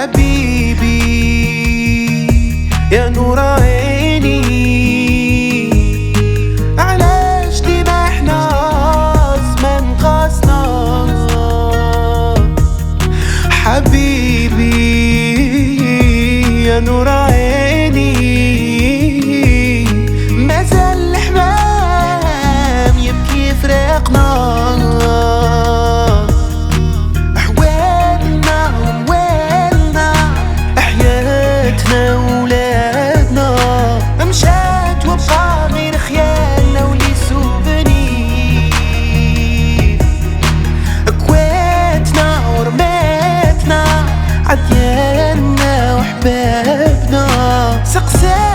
حبيبي يا نور عيني. علاش لينا إحنا ما نقصنا حبيبي يا نور عطيانا وحبابنا سقسان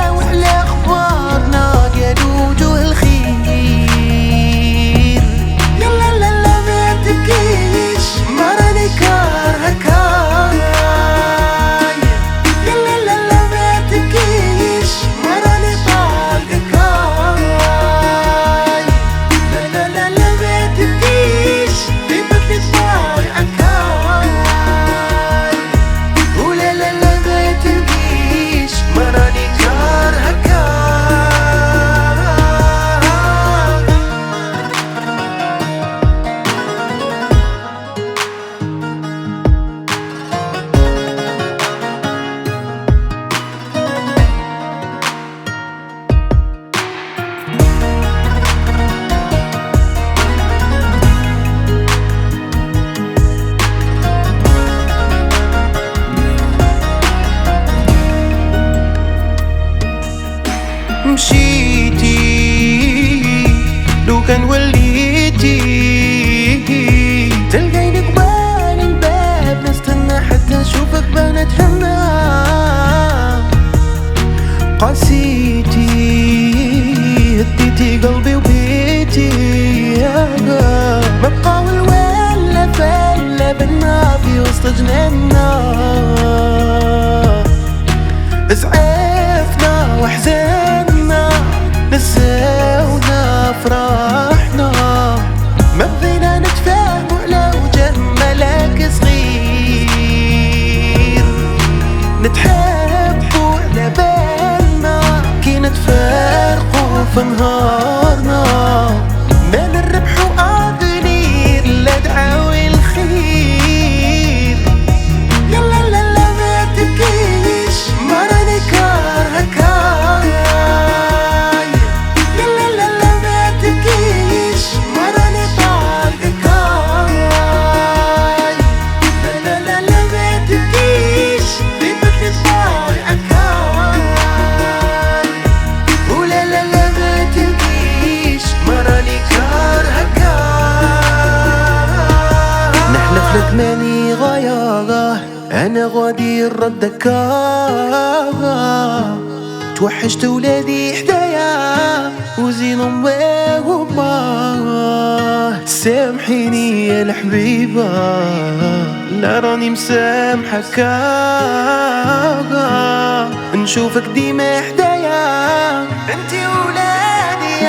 حسيتي هديتي قلبي وبيتي يا ببقى والولا فلا بالنار في وسط جنيننا زعفنا وحزنا نساونا فراق 分毫 ياغا أنا غادي ردك توحشت ولادي حدايا وزين امي وما سامحيني يا الحبيبة لا راني مسامحك نشوفك ديما حدايا أنتي ولادي